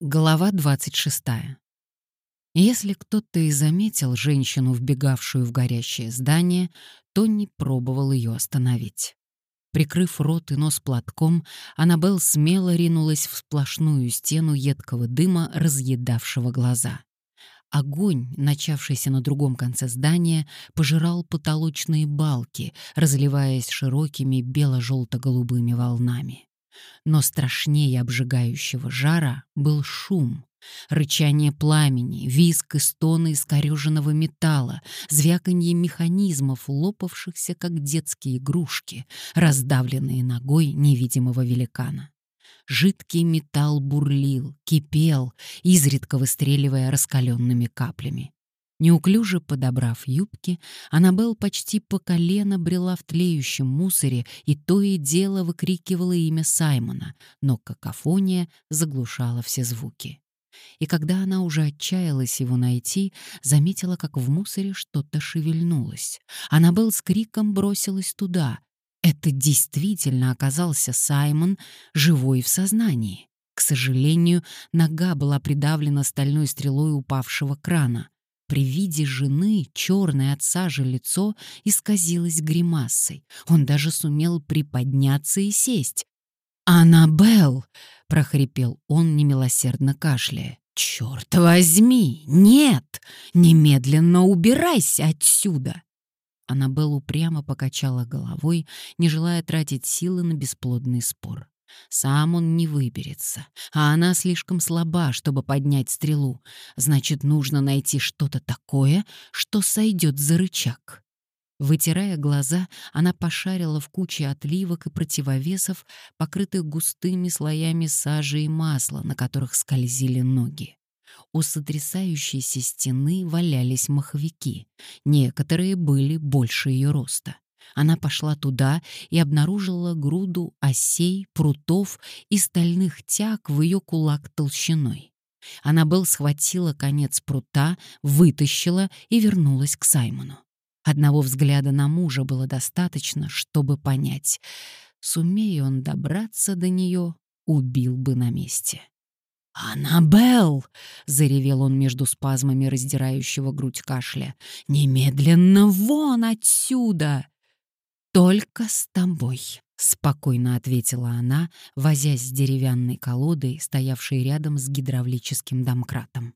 Глава 26. Если кто-то и заметил женщину, вбегавшую в горящее здание, то не пробовал ее остановить. Прикрыв рот и нос платком, Аннабелл смело ринулась в сплошную стену едкого дыма, разъедавшего глаза. Огонь, начавшийся на другом конце здания, пожирал потолочные балки, разливаясь широкими бело-желто-голубыми волнами. Но страшнее обжигающего жара был шум. Рычание пламени, визг и стоны искореженного металла, звяканье механизмов, лопавшихся, как детские игрушки, раздавленные ногой невидимого великана. Жидкий металл бурлил, кипел, изредка выстреливая раскаленными каплями. Неуклюже подобрав юбки, Аннабелл почти по колено брела в тлеющем мусоре и то и дело выкрикивала имя Саймона, но какофония заглушала все звуки. И когда она уже отчаялась его найти, заметила, как в мусоре что-то шевельнулось. Аннабелл с криком бросилась туда. Это действительно оказался Саймон, живой в сознании. К сожалению, нога была придавлена стальной стрелой упавшего крана. При виде жены черное от сажи лицо исказилось гримасой. Он даже сумел приподняться и сесть. «Аннабелл!» — прохрипел он, немилосердно кашляя. «Черт возьми! Нет! Немедленно убирайся отсюда!» Аннабелл упрямо покачала головой, не желая тратить силы на бесплодный спор. Сам он не выберется, а она слишком слаба, чтобы поднять стрелу. Значит, нужно найти что-то такое, что сойдет за рычаг. Вытирая глаза, она пошарила в куче отливок и противовесов, покрытых густыми слоями сажи и масла, на которых скользили ноги. У сотрясающейся стены валялись маховики. Некоторые были больше ее роста. Она пошла туда и обнаружила груду осей, прутов и стальных тяг в ее кулак толщиной. Аннабелл схватила конец прута, вытащила и вернулась к Саймону. Одного взгляда на мужа было достаточно, чтобы понять. Сумея он добраться до нее, убил бы на месте. «Аннабелл!» — заревел он между спазмами раздирающего грудь кашля. «Немедленно вон отсюда!» «Только с тобой», — спокойно ответила она, возясь с деревянной колодой, стоявшей рядом с гидравлическим домкратом.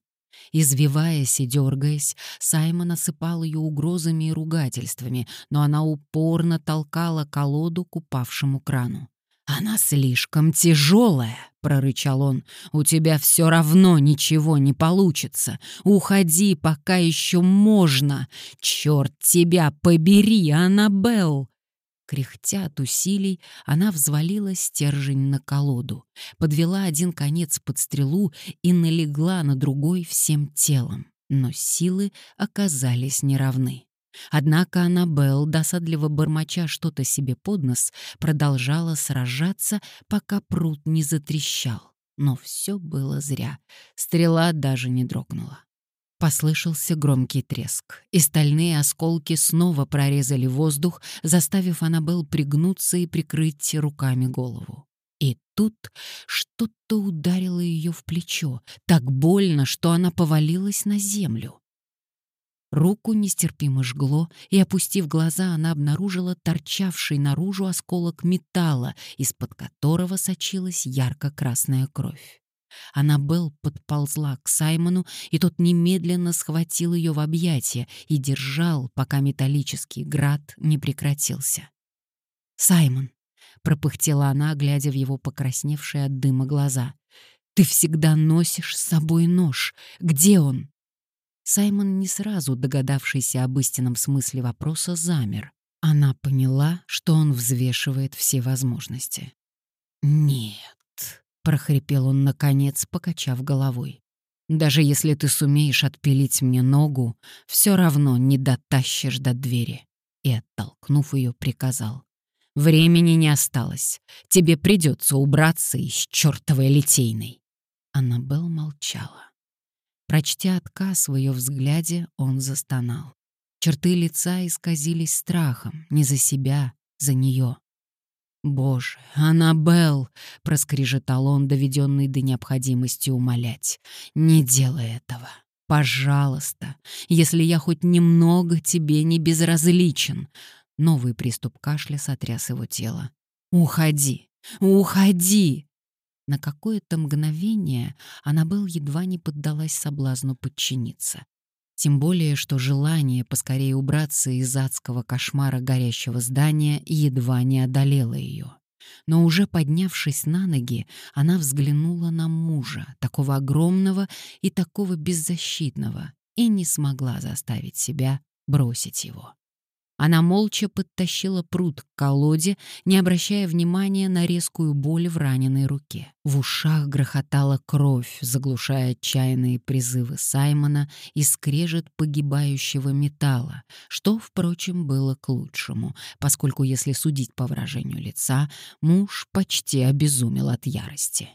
Извиваясь и дергаясь, Саймон осыпал ее угрозами и ругательствами, но она упорно толкала колоду к упавшему крану. «Она слишком тяжелая», — прорычал он. «У тебя все равно ничего не получится. Уходи, пока еще можно. Черт тебя побери, Аннабелл!» Кряхтя от усилий, она взвалила стержень на колоду, подвела один конец под стрелу и налегла на другой всем телом. Но силы оказались неравны. Однако Аннабелл, досадливо бормоча что-то себе под нос, продолжала сражаться, пока пруд не затрещал. Но все было зря. Стрела даже не дрогнула. Послышался громкий треск, и стальные осколки снова прорезали воздух, заставив Аннабелл пригнуться и прикрыть руками голову. И тут что-то ударило ее в плечо, так больно, что она повалилась на землю. Руку нестерпимо жгло, и, опустив глаза, она обнаружила торчавший наружу осколок металла, из-под которого сочилась ярко-красная кровь. Аннабелл подползла к Саймону, и тот немедленно схватил ее в объятия и держал, пока металлический град не прекратился. «Саймон», — пропыхтела она, глядя в его покрасневшие от дыма глаза, — «ты всегда носишь с собой нож. Где он?» Саймон, не сразу догадавшийся об истинном смысле вопроса, замер. Она поняла, что он взвешивает все возможности. «Нет, прохрипел он наконец, покачав головой. Даже если ты сумеешь отпилить мне ногу, все равно не дотащишь до двери. И, оттолкнув ее, приказал. Времени не осталось. Тебе придется убраться из чертовой литейной. Аннабелл молчала. Прочтя отказ в ее взгляде, он застонал. Черты лица исказились страхом, не за себя, за нее. «Боже, Аннабелл!» — проскрежетал он, доведенный до необходимости умолять. «Не делай этого. Пожалуйста, если я хоть немного тебе не безразличен». Новый приступ кашля сотряс его тело. «Уходи! Уходи!» На какое-то мгновение Аннабелл едва не поддалась соблазну подчиниться. Тем более, что желание поскорее убраться из адского кошмара горящего здания едва не одолело ее. Но уже поднявшись на ноги, она взглянула на мужа, такого огромного и такого беззащитного, и не смогла заставить себя бросить его. Она молча подтащила пруд к колоде, не обращая внимания на резкую боль в раненой руке. В ушах грохотала кровь, заглушая отчаянные призывы Саймона и скрежет погибающего металла, что, впрочем, было к лучшему, поскольку, если судить по выражению лица, муж почти обезумел от ярости.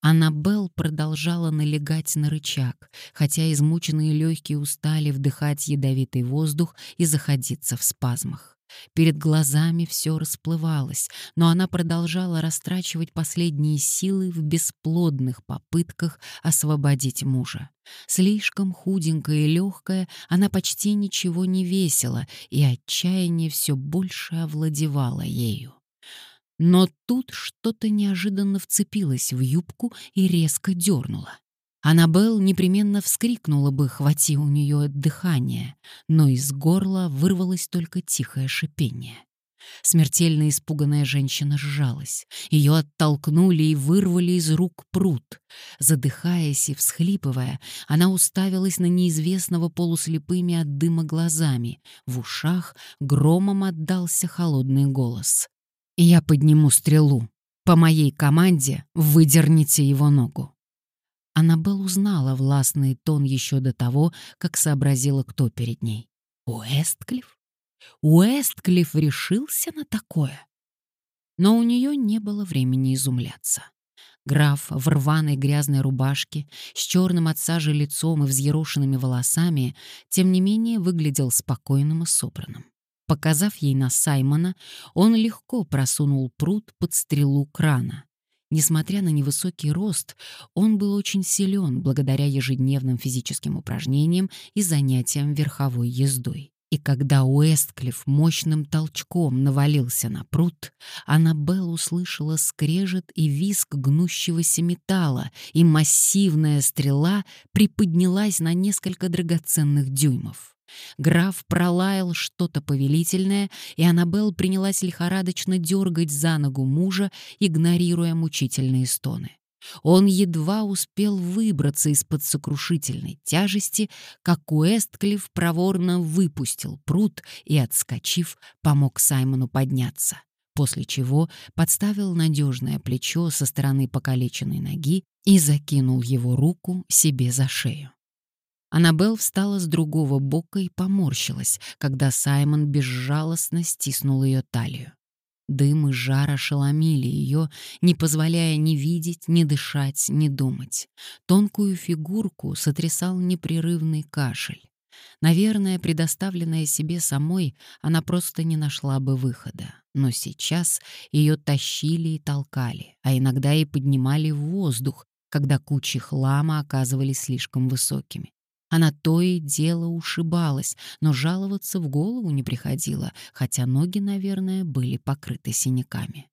Аннабелл продолжала налегать на рычаг, хотя измученные легкие устали вдыхать ядовитый воздух и заходиться в спазмах. Перед глазами все расплывалось, но она продолжала растрачивать последние силы в бесплодных попытках освободить мужа. Слишком худенькая и легкая, она почти ничего не весила, и отчаяние все больше овладевало ею. Но тут что-то неожиданно вцепилось в юбку и резко дернуло. Аннабелл непременно вскрикнула бы, хвати у нее дыхание, но из горла вырвалось только тихое шипение. Смертельно испуганная женщина сжалась. Ее оттолкнули и вырвали из рук пруд. Задыхаясь и всхлипывая, она уставилась на неизвестного полуслепыми от дыма глазами. В ушах громом отдался холодный голос. Я подниму стрелу. По моей команде выдерните его ногу. Аннабелл узнала властный тон еще до того, как сообразила, кто перед ней. Уэстклифф? Уэстклифф решился на такое? Но у нее не было времени изумляться. Граф в рваной грязной рубашке, с черным от сажи лицом и взъерошенными волосами, тем не менее выглядел спокойным и собранным. Показав ей на Саймона, он легко просунул пруд под стрелу крана. Несмотря на невысокий рост, он был очень силен благодаря ежедневным физическим упражнениям и занятиям верховой ездой. И когда Уэстклифф мощным толчком навалился на пруд, Аннабелл услышала скрежет и визг гнущегося металла, и массивная стрела приподнялась на несколько драгоценных дюймов. Граф пролаял что-то повелительное, и Аннабелл принялась лихорадочно дергать за ногу мужа, игнорируя мучительные стоны. Он едва успел выбраться из-под сокрушительной тяжести, как Уэстклифф проворно выпустил пруд и, отскочив, помог Саймону подняться, после чего подставил надежное плечо со стороны покалеченной ноги и закинул его руку себе за шею. Аннабелл встала с другого бока и поморщилась, когда Саймон безжалостно стиснул ее талию. Дым и жар ошеломили ее, не позволяя ни видеть, ни дышать, ни думать. Тонкую фигурку сотрясал непрерывный кашель. Наверное, предоставленная себе самой, она просто не нашла бы выхода. Но сейчас ее тащили и толкали, а иногда и поднимали в воздух, когда кучи хлама оказывались слишком высокими. Она то и дело ушибалась, но жаловаться в голову не приходило, хотя ноги, наверное, были покрыты синяками.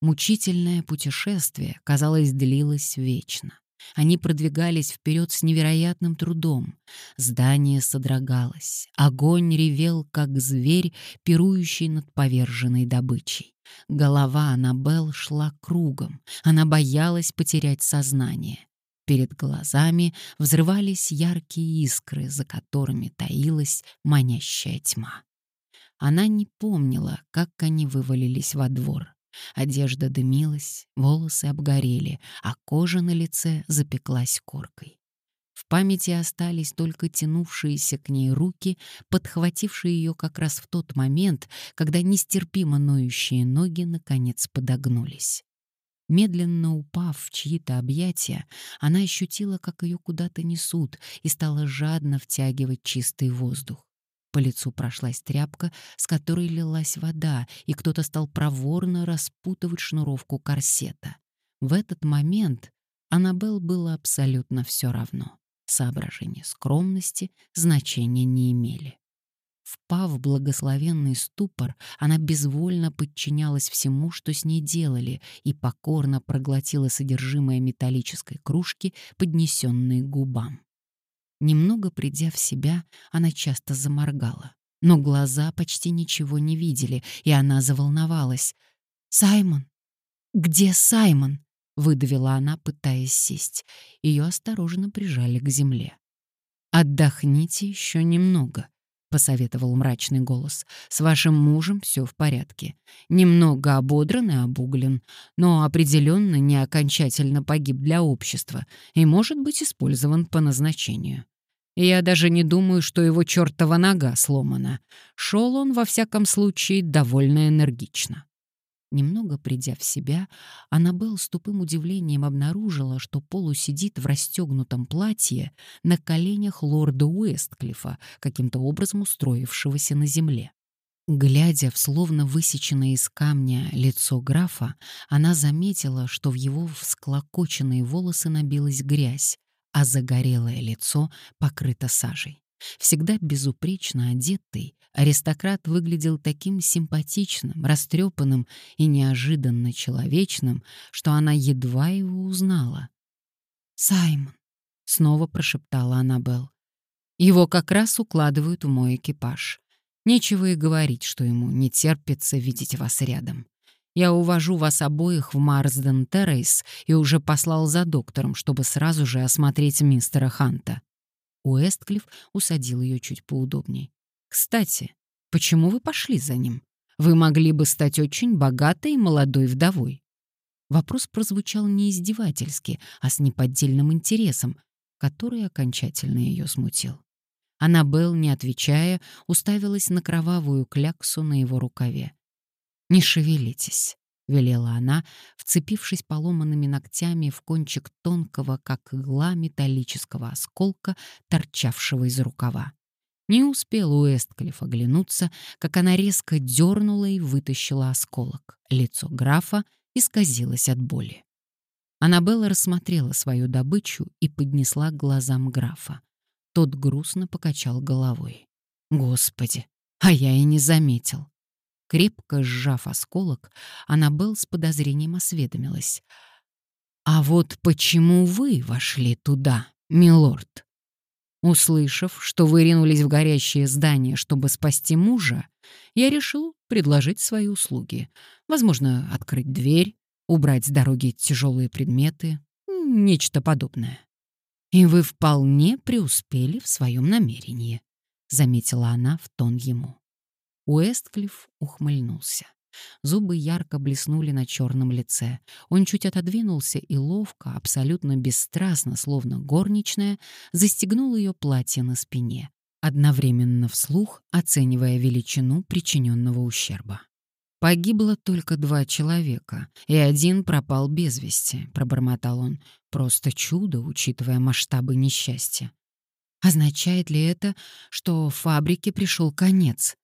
Мучительное путешествие, казалось, длилось вечно. Они продвигались вперед с невероятным трудом. Здание содрогалось. Огонь ревел, как зверь, пирующий над поверженной добычей. Голова Аннабелл шла кругом. Она боялась потерять сознание. Перед глазами взрывались яркие искры, за которыми таилась манящая тьма. Она не помнила, как они вывалились во двор. Одежда дымилась, волосы обгорели, а кожа на лице запеклась коркой. В памяти остались только тянувшиеся к ней руки, подхватившие ее как раз в тот момент, когда нестерпимо ноющие ноги наконец подогнулись. Медленно упав в чьи-то объятия, она ощутила, как ее куда-то несут, и стала жадно втягивать чистый воздух. По лицу прошлась тряпка, с которой лилась вода, и кто-то стал проворно распутывать шнуровку корсета. В этот момент Аннабелл было абсолютно все равно. Соображения скромности значения не имели. Впав в благословенный ступор, она безвольно подчинялась всему, что с ней делали, и покорно проглотила содержимое металлической кружки, поднесенной к губам. Немного придя в себя, она часто заморгала. Но глаза почти ничего не видели, и она заволновалась. «Саймон! Где Саймон?» — выдавила она, пытаясь сесть. Ее осторожно прижали к земле. «Отдохните еще немного», — посоветовал мрачный голос. «С вашим мужем все в порядке. Немного ободран и обуглен, но определенно не окончательно погиб для общества и может быть использован по назначению. Я даже не думаю, что его чертова нога сломана. Шел он, во всяком случае, довольно энергично. Немного придя в себя, Аннабелл с тупым удивлением обнаружила, что Полу сидит в расстегнутом платье на коленях лорда Уэстклифа, каким-то образом устроившегося на земле. Глядя в словно высеченное из камня лицо графа, она заметила, что в его всклокоченные волосы набилась грязь, а загорелое лицо покрыто сажей. Всегда безупречно одетый, аристократ выглядел таким симпатичным, растрепанным и неожиданно человечным, что она едва его узнала. «Саймон», — снова прошептала Аннабелл. «Его как раз укладывают в мой экипаж. Нечего и говорить, что ему не терпится видеть вас рядом. Я увожу вас обоих в Марсден Террейс и уже послал за доктором, чтобы сразу же осмотреть мистера Ханта». Уэстклифф усадил ее чуть поудобней. «Кстати, почему вы пошли за ним? Вы могли бы стать очень богатой молодой вдовой». Вопрос прозвучал не издевательски, а с неподдельным интересом, который окончательно ее смутил. Аннабелл, не отвечая, уставилась на кровавую кляксу на его рукаве. «Не шевелитесь», — велела она, вцепившись поломанными ногтями в кончик тонкого, как игла металлического осколка, торчавшего из рукава. Не успел Уэстклифф оглянуться, как она резко дернула и вытащила осколок. Лицо графа исказилось от боли. Аннабелла рассмотрела свою добычу и поднесла к глазам графа. Тот грустно покачал головой. «Господи, а я и не заметил. Крепко сжав осколок, Аннабелл с подозрением осведомилась. «А вот почему вы вошли туда, милорд?» Услышав, что вы ринулись в горящее здание, чтобы спасти мужа, я решил предложить свои услуги. Возможно, открыть дверь, убрать с дороги тяжелые предметы, нечто подобное. И вы вполне преуспели в своем намерении, заметила она в тон ему. Уэстклифф ухмыльнулся. Зубы ярко блеснули на черном лице. Он чуть отодвинулся и ловко, абсолютно бесстрастно, словно горничная, застегнул ее платье на спине, одновременно вслух оценивая величину причиненного ущерба. «Погибло только два человека, и один пропал без вести», — пробормотал он. «Просто чудо, учитывая масштабы несчастья». «Означает ли это, что фабрике пришел конец?»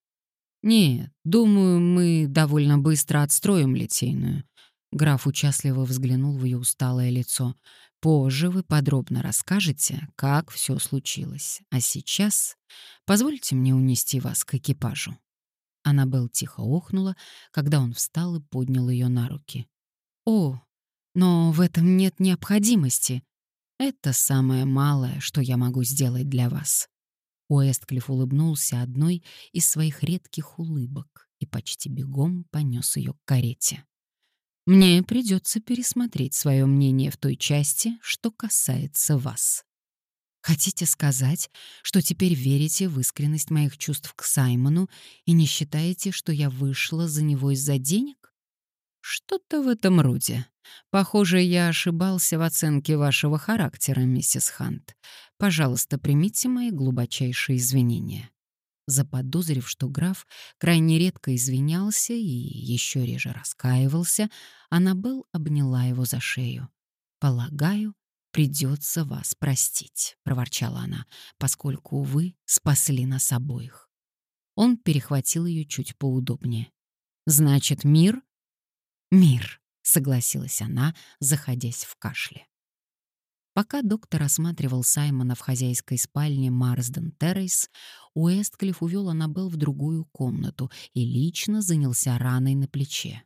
«Нет, думаю, мы довольно быстро отстроим Литейную». Граф участливо взглянул в ее усталое лицо. «Позже вы подробно расскажете, как все случилось. А сейчас позвольте мне унести вас к экипажу». Аннабелл тихо охнула, когда он встал и поднял ее на руки. «О, но в этом нет необходимости. Это самое малое, что я могу сделать для вас. Уэстклифф улыбнулся одной из своих редких улыбок и почти бегом понес ее к карете. «Мне придется пересмотреть свое мнение в той части, что касается вас. Хотите сказать, что теперь верите в искренность моих чувств к Саймону и не считаете, что я вышла за него из-за денег? Что-то в этом роде. Похоже, я ошибался в оценке вашего характера, миссис Хант. Пожалуйста, примите мои глубочайшие извинения. Заподозрив, что граф крайне редко извинялся и еще реже раскаивался, Аннабелл обняла его за шею. «Полагаю, придется вас простить», — проворчала она, «поскольку вы спасли нас обоих». Он перехватил ее чуть поудобнее. «Значит, мир?» «Мир», — согласилась она, заходясь в кашле. Пока доктор осматривал Саймона в хозяйской спальне Марсден Террейс, Уэстклифф увел Аннабелл в другую комнату и лично занялся раной на плече.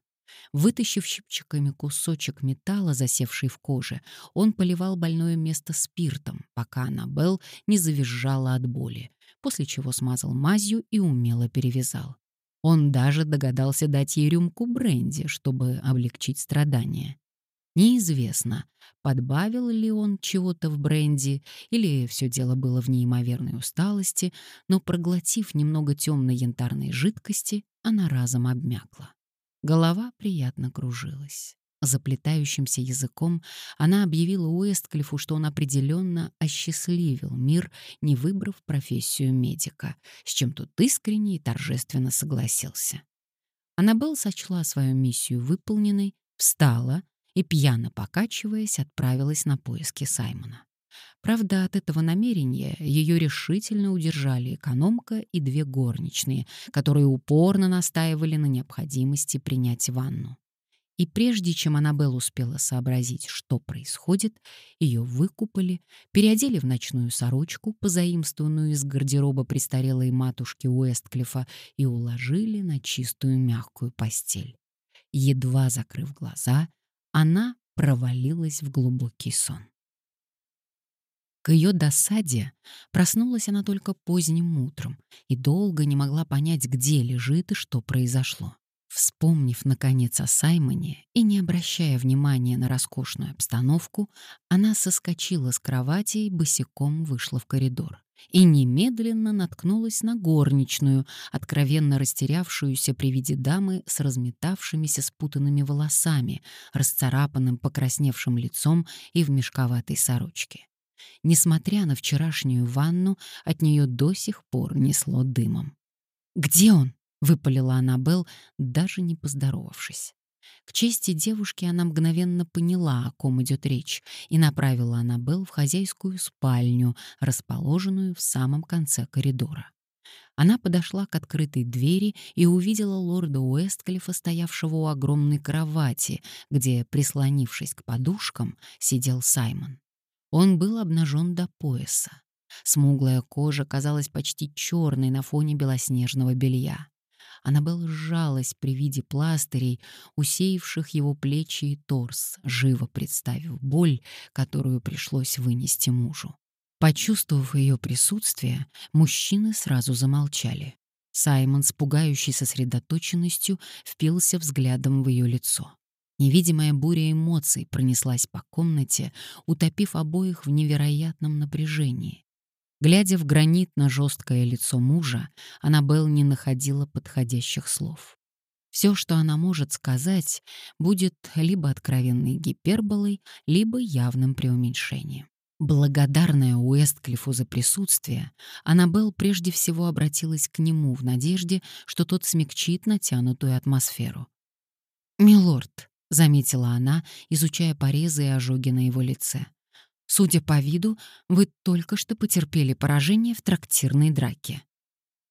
Вытащив щипчиками кусочек металла, засевший в коже, он поливал больное место спиртом, пока Аннабелл не завизжала от боли, после чего смазал мазью и умело перевязал. Он даже догадался дать ей рюмку бренди, чтобы облегчить страдания. Неизвестно, подбавил ли он чего-то в бренди или все дело было в неимоверной усталости, но проглотив немного темной янтарной жидкости, она разом обмякла. Голова приятно кружилась. Заплетающимся языком она объявила Уэстклифу, что он определенно осчастливил мир, не выбрав профессию медика, с чем тот искренне и торжественно согласился. Аннабелл сочла свою миссию выполненной, встала и, пьяно покачиваясь, отправилась на поиски Саймона. Правда, от этого намерения ее решительно удержали экономка и две горничные, которые упорно настаивали на необходимости принять ванну. И прежде чем Аннабелл успела сообразить, что происходит, ее выкупали, переодели в ночную сорочку, позаимствованную из гардероба престарелой матушки Уэстклифа, и уложили на чистую мягкую постель. Едва закрыв глаза, она провалилась в глубокий сон. К ее досаде проснулась она только поздним утром и долго не могла понять, где лежит и что произошло. Вспомнив, наконец, о Саймоне и не обращая внимания на роскошную обстановку, она соскочила с кровати и босиком вышла в коридор и немедленно наткнулась на горничную, откровенно растерявшуюся при виде дамы с разметавшимися спутанными волосами, расцарапанным покрасневшим лицом и в мешковатой сорочке. Несмотря на вчерашнюю ванну, от нее до сих пор несло дымом. «Где он?» — выпалила Аннабелл, даже не поздоровавшись. К чести девушки она мгновенно поняла, о ком идет речь, и направила Аннабелл в хозяйскую спальню, расположенную в самом конце коридора. Она подошла к открытой двери и увидела лорда Уэстклифа, стоявшего у огромной кровати, где, прислонившись к подушкам, сидел Саймон. Он был обнажен до пояса. Смуглая кожа казалась почти черной на фоне белоснежного белья. Аннабелла сжалась при виде пластырей, усеявших его плечи и торс, живо представив боль, которую пришлось вынести мужу. Почувствовав ее присутствие, мужчины сразу замолчали. Саймон с пугающей сосредоточенностью впился взглядом в ее лицо. Невидимая буря эмоций пронеслась по комнате, утопив обоих в невероятном напряжении. Глядя в гранитно-жесткое лицо мужа, Аннабелл не находила подходящих слов. Все, что она может сказать, будет либо откровенной гиперболой, либо явным преуменьшением. Благодарная Уэстклифу за присутствие, Аннабелл прежде всего обратилась к нему в надежде, что тот смягчит натянутую атмосферу. «Милорд», — заметила она, изучая порезы и ожоги на его лице, Судя по виду, вы только что потерпели поражение в трактирной драке.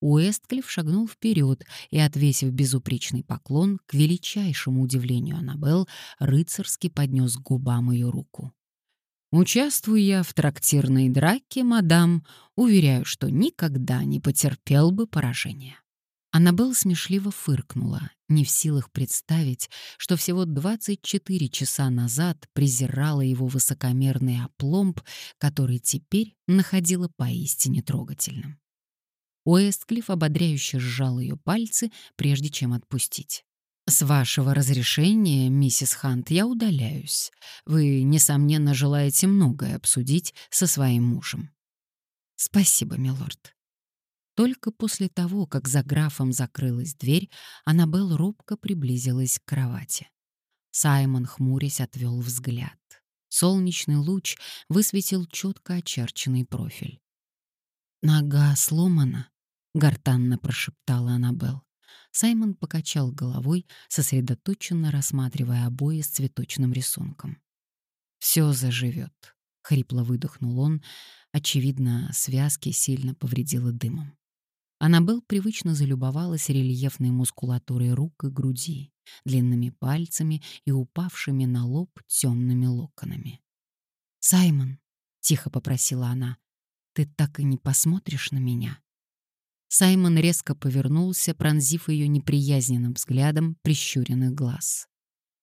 Уэстклифф шагнул вперед и, отвесив безупречный поклон, к величайшему удивлению Аннабелл, рыцарски поднес к губам ее руку. «Участвую я в трактирной драке, мадам, уверяю, что никогда не потерпел бы поражения». Аннабелл смешливо фыркнула, не в силах представить, что всего 24 часа назад презирала его высокомерный опломб, который теперь находила поистине трогательным. Уэстклифф ободряюще сжал ее пальцы, прежде чем отпустить. «С вашего разрешения, миссис Хант, я удаляюсь. Вы, несомненно, желаете многое обсудить со своим мужем». «Спасибо, милорд», только после того, как за графом закрылась дверь, Аннабелл робко приблизилась к кровати. Саймон, хмурясь, отвел взгляд. Солнечный луч высветил четко очерченный профиль. «Нога сломана», — гортанно прошептала Аннабелл. Саймон покачал головой, сосредоточенно рассматривая обои с цветочным рисунком. «Все заживет», — хрипло выдохнул он. Очевидно, связки сильно повредило дымом. Аннабелл привычно залюбовалась рельефной мускулатурой рук и груди, длинными пальцами и упавшими на лоб темными локонами. «Саймон», — тихо попросила она, — «ты так и не посмотришь на меня?» Саймон резко повернулся, пронзив ее неприязненным взглядом прищуренных глаз.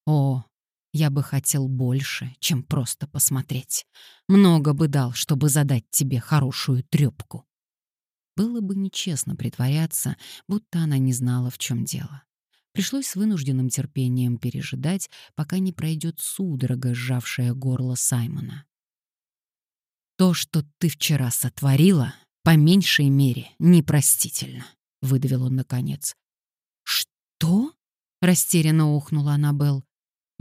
«О, я бы хотел больше, чем просто посмотреть. Много бы дал, чтобы задать тебе хорошую трёпку». Было бы нечестно притворяться, будто она не знала, в чем дело. Пришлось с вынужденным терпением пережидать, пока не пройдет судорога, сжавшая горло Саймона. «То, что ты вчера сотворила, по меньшей мере непростительно», — выдавил он наконец. «Что?» — растерянно ухнула Аннабелл.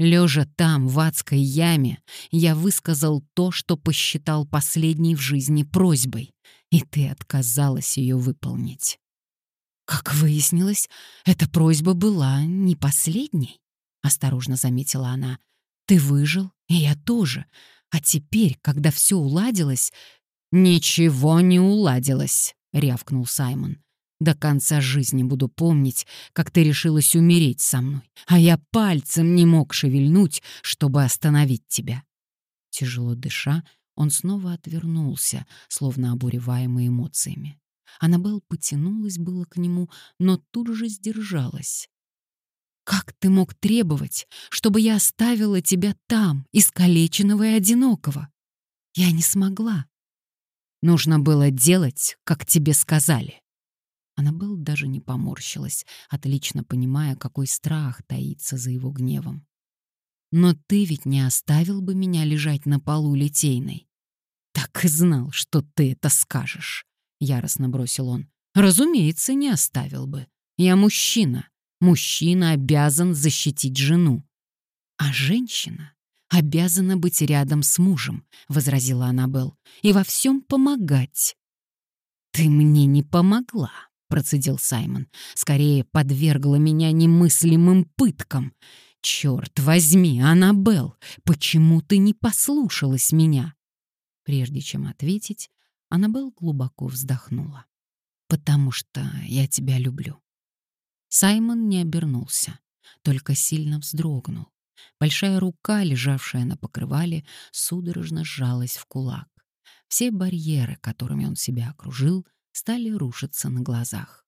Лежа там, в адской яме, я высказал то, что посчитал последней в жизни просьбой, и ты отказалась ее выполнить. Как выяснилось, эта просьба была не последней, осторожно заметила она. Ты выжил, и я тоже. А теперь, когда все уладилось, ничего не уладилось, рявкнул Саймон. До конца жизни буду помнить, как ты решилась умереть со мной, а я пальцем не мог шевельнуть, чтобы остановить тебя. Тяжело дыша, он снова отвернулся, словно обуреваемый эмоциями. Аннабелл потянулась было к нему, но тут же сдержалась. «Как ты мог требовать, чтобы я оставила тебя там, искалеченного и одинокого? Я не смогла. Нужно было делать, как тебе сказали». Аннабелл даже не поморщилась, отлично понимая, какой страх таится за его гневом. «Но ты ведь не оставил бы меня лежать на полу литейной?» «Так и знал, что ты это скажешь», — яростно бросил он. «Разумеется, не оставил бы. Я мужчина. Мужчина обязан защитить жену. А женщина обязана быть рядом с мужем», — возразила Аннабелл, «и во всем помогать». «Ты мне не помогла», процедил Саймон. «Скорее подвергла меня немыслимым пыткам. Черт возьми, Аннабелл, почему ты не послушалась меня?» Прежде чем ответить, Аннабелл глубоко вздохнула. «Потому что я тебя люблю». Саймон не обернулся, только сильно вздрогнул. Большая рука, лежавшая на покрывале, судорожно сжалась в кулак. Все барьеры, которыми он себя окружил, стали рушиться на глазах.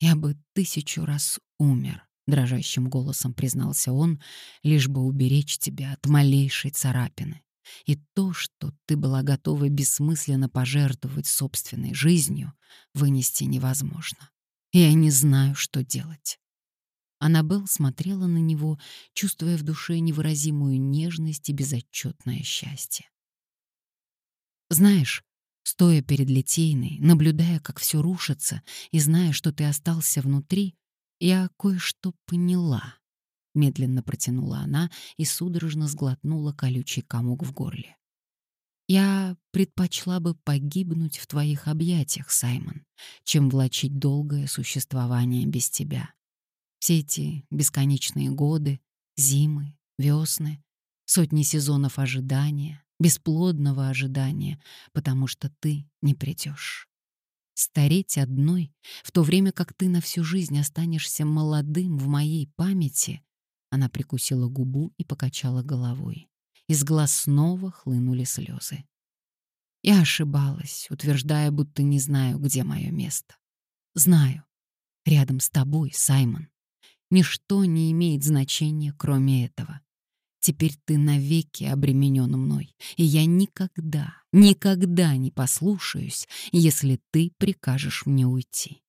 «Я бы тысячу раз умер», — дрожащим голосом признался он, «лишь бы уберечь тебя от малейшей царапины. И то, что ты была готова бессмысленно пожертвовать собственной жизнью, вынести невозможно. Я не знаю, что делать». Аннабелл смотрела на него, чувствуя в душе невыразимую нежность и безотчетное счастье. «Знаешь, Стоя перед Литейной, наблюдая, как все рушится, и зная, что ты остался внутри, я кое-что поняла. Медленно протянула она и судорожно сглотнула колючий комок в горле. Я предпочла бы погибнуть в твоих объятиях, Саймон, чем влачить долгое существование без тебя. Все эти бесконечные годы, зимы, весны, сотни сезонов ожидания, бесплодного ожидания, потому что ты не придешь. Стареть одной, в то время как ты на всю жизнь останешься молодым в моей памяти, она прикусила губу и покачала головой. Из глаз снова хлынули слезы. Я ошибалась, утверждая, будто не знаю, где мое место. Знаю. Рядом с тобой, Саймон. Ничто не имеет значения, кроме этого. Теперь ты навеки обременен мной, и я никогда, никогда не послушаюсь, если ты прикажешь мне уйти».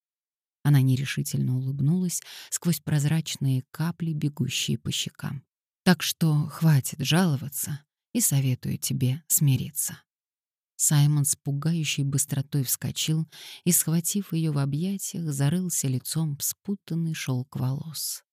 Она нерешительно улыбнулась сквозь прозрачные капли, бегущие по щекам. «Так что хватит жаловаться и советую тебе смириться». Саймон с пугающей быстротой вскочил и, схватив ее в объятиях, зарылся лицом в спутанный шелк волос.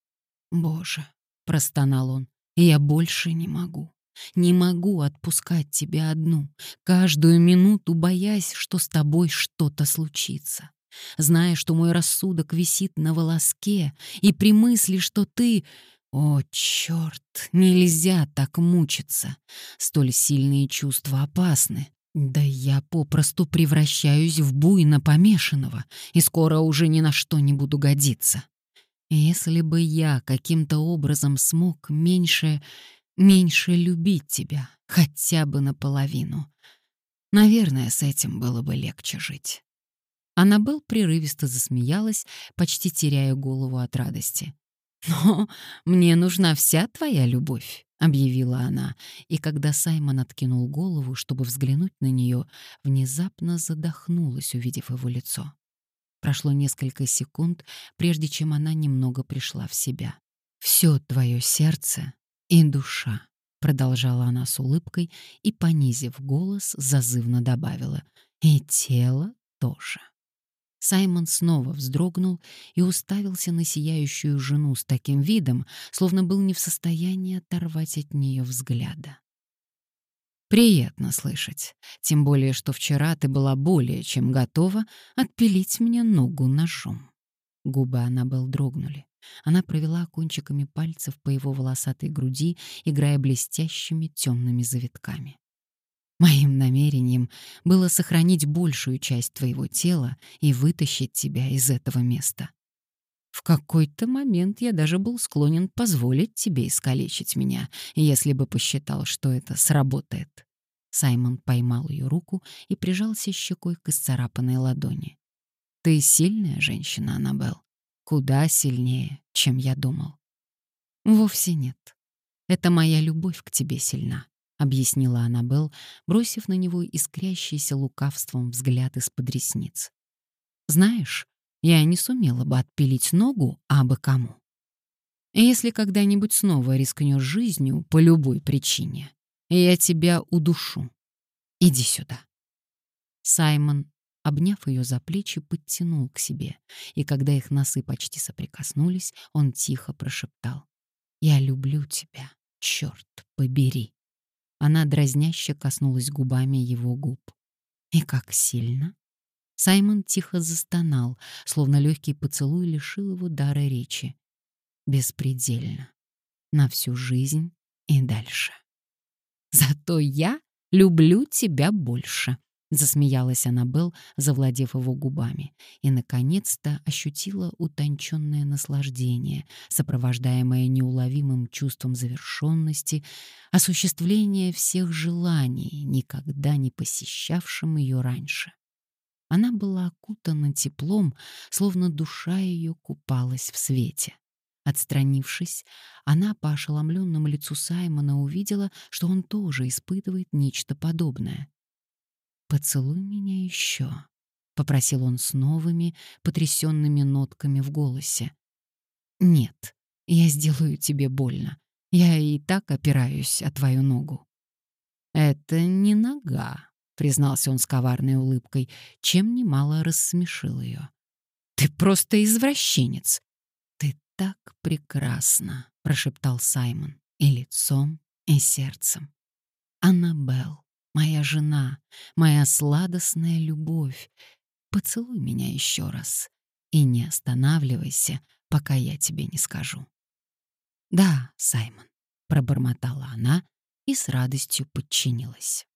«Боже!» — простонал он. Я больше не могу. Не могу отпускать тебя одну, каждую минуту боясь, что с тобой что-то случится. Зная, что мой рассудок висит на волоске, и при мысли, что ты... О, черт, нельзя так мучиться. Столь сильные чувства опасны. Да я попросту превращаюсь в буйно помешанного, и скоро уже ни на что не буду годиться. Если бы я каким-то образом смог меньше, меньше любить тебя, хотя бы наполовину, наверное, с этим было бы легче жить. Аннабелл прерывисто засмеялась, почти теряя голову от радости. «Но мне нужна вся твоя любовь», — объявила она, и когда Саймон откинул голову, чтобы взглянуть на нее, внезапно задохнулась, увидев его лицо. Прошло несколько секунд, прежде чем она немного пришла в себя. «Все твое сердце и душа», — продолжала она с улыбкой и, понизив голос, зазывно добавила, «и тело тоже». Саймон снова вздрогнул и уставился на сияющую жену с таким видом, словно был не в состоянии оторвать от нее взгляда. «Приятно слышать, тем более, что вчера ты была более чем готова отпилить мне ногу ножом». Губы Аннабелл дрогнули. Она провела кончиками пальцев по его волосатой груди, играя блестящими темными завитками. Моим намерением было сохранить большую часть твоего тела и вытащить тебя из этого места. В какой-то момент я даже был склонен позволить тебе искалечить меня, если бы посчитал, что это сработает. Саймон поймал ее руку и прижался щекой к исцарапанной ладони. Ты сильная женщина, Аннабелл. Куда сильнее, чем я думал. Вовсе нет. Это моя любовь к тебе сильна объяснила Аннабелл, бросив на него искрящийся лукавством взгляд из-под ресниц. Знаешь, я не сумела бы отпилить ногу абы кому. Если когда-нибудь снова рискнешь жизнью по любой причине, я тебя удушу. Иди сюда. Саймон, обняв ее за плечи, подтянул к себе, и когда их носы почти соприкоснулись, он тихо прошептал: "Я люблю тебя, черт побери". Она дразняще коснулась губами его губ. И как сильно? Саймон тихо застонал, словно легкий поцелуй лишил его дара речи. Беспредельно. На всю жизнь и дальше. Зато я люблю тебя больше, Засмеялась Аннабелл, завладев его губами, и, наконец-то, ощутила утонченное наслаждение, сопровождаемое неуловимым чувством завершенности, осуществления всех желаний, никогда не посещавшим ее раньше. Она была окутана теплом, словно душа ее купалась в свете. Отстранившись, она по ошеломленному лицу Саймона увидела, что он тоже испытывает нечто подобное. «Поцелуй меня еще», — попросил он с новыми, потрясенными нотками в голосе. «Нет, я сделаю тебе больно. Я и так опираюсь о твою ногу». «Это не нога», — признался он с коварной улыбкой, чем немало рассмешил ее. «Ты просто извращенец». «Ты так прекрасна», — прошептал Саймон, и лицом, и сердцем. «Аннабелл, моя жена, моя сладостная любовь, поцелуй меня еще раз и не останавливайся, пока я тебе не скажу. Да, Саймон, пробормотала она и с радостью подчинилась.